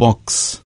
box.